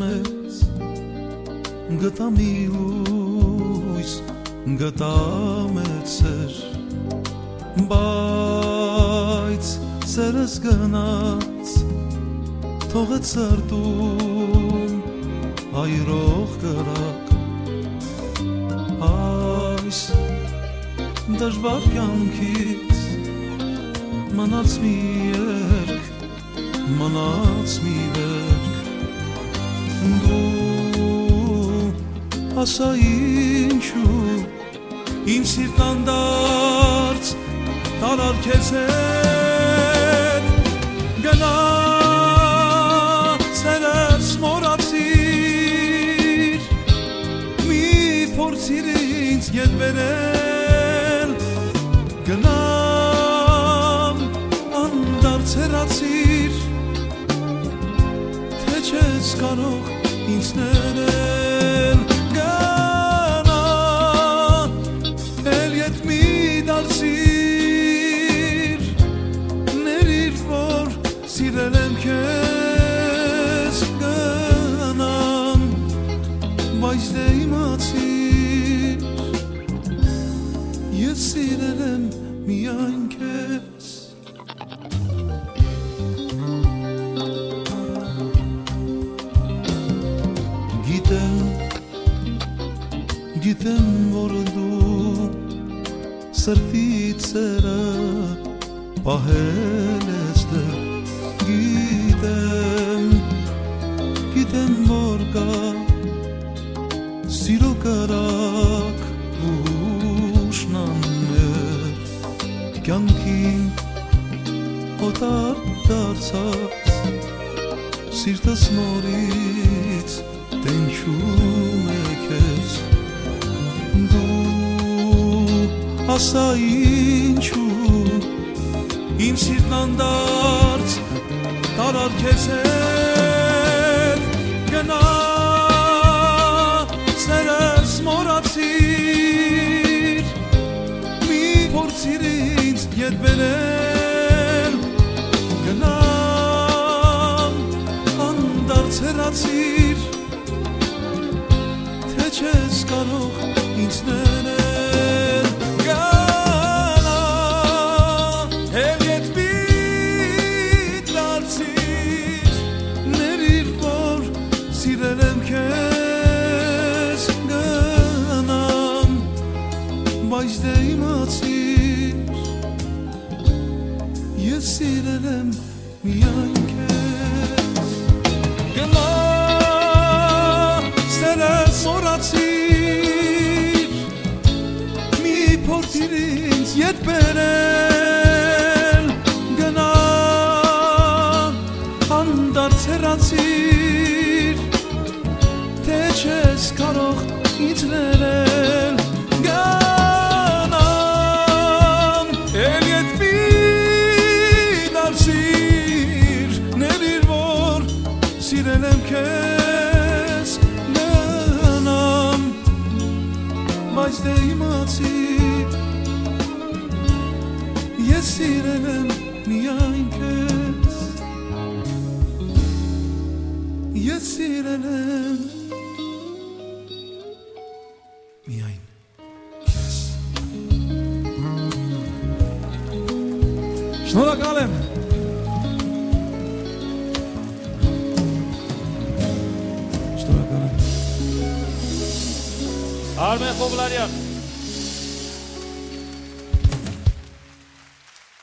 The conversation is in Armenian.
մեծ գտա մի լույս գտա մեծեր բայց սերս գնաց թողեց սրտում այրող կրակ այս դժվար կյանքից մնաց մի երկ մնաց մի վերք ասա ինչու իմ սիրտան դարձ տարար քեզ հետ գնա սերս մորացիր մի փորձիր ինձ ետ վերել գնամ անդարձ հեռացիր թե չես կարող ինձ ներել սիրել եմ միայն քեզ Գիտեմ, գիտեմ, որ դու սրտից սերը պահել ես դեռ Գիտեմ, գիտեմ, որ կա սիրո կարակ ուշնաններ կյանքին օտար դարձած սիրտս նորից տենչում է քեզ դու ասա ինչու իմ սիրտն անդարձ տարար քեզ հետ ետ բերել գնամ անդարձ հեռացիր թե չես կարող ինձ ներել գնա էլ ետ մի դարձիր ներիր որ սիրել եմ քեզ գնամ բայց դե իմացիր սիրել եմ միայն քեզ գնա սերս օրացիր մի փորձիր ինձ ետ բերել գնա անդարձ հեռացիր թե չես կարող ինձ ներել քեզ գնամ բայց դե իմացիր ես սիրել եմ միայն քեզ ես սիրել եմ միայն քեզ Շնորհակալ եմ։ Շնորհակալ եմ։ Արմեն Խոբլարյան